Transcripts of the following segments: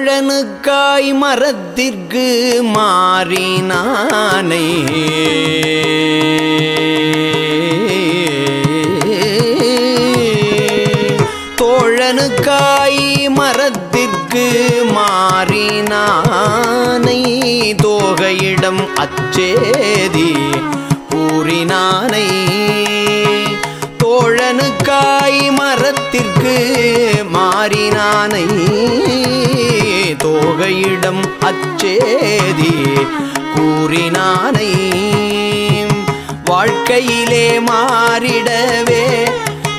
தோழனுக்காய் மரத்திற்கு மாறினானே. தோழனுக்காய் மரத்திற்கு மாறினானை. தோகையிடம் அச்சேதி கூறினானை. தோழனுக்காய் மரத்திற்கு மாறினானை. தோகையிடம் அச்சேதி கூறினானை. வாழ்க்கையிலே மாறிடவே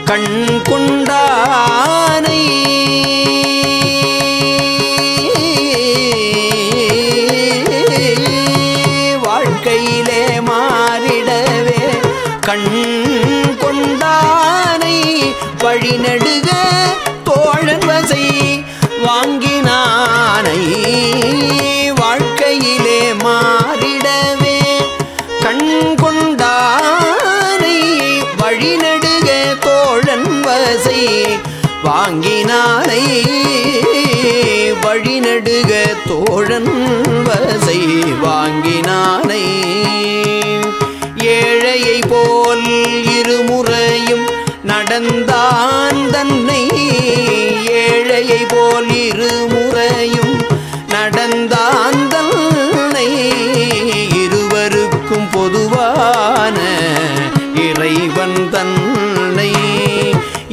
கண் கொண்டானை வாழ்க்கையிலே மாறிடவே கண் கொண்டானை வழிநடுக தோழன் வசை வாங்கி வாங்கினானை வாழ்க்கையிலே மாறிடவே. கண் கொண்டானை வழிநடுக தோழன் வசை. வாங்கினானை வழிநடுக தோழன் வசை. வாங்கினானை ஏழையை போல் இருமுறையும் நடந்தான் தன்னை. ஏழையை போல் இருமுறையும் நடந்தான் தன்னை இருவருக்கும் பொதுவான இறைவன் தன்னை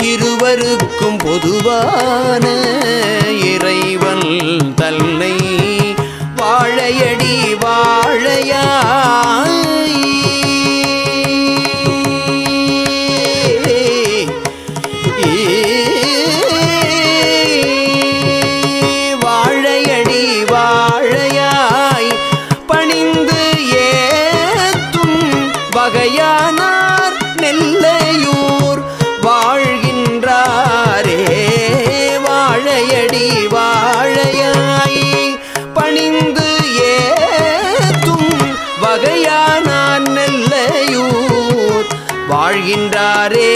இருவருக்கும் பொதுவான இறைவன் வகையானார் நெல்லையூர் வாழ்கின்றாரே. வாழையடி வாழையாய் பணிந்து ஏத்தும் வகையானார் நெல்லையூர் வாழ்கின்றாரே.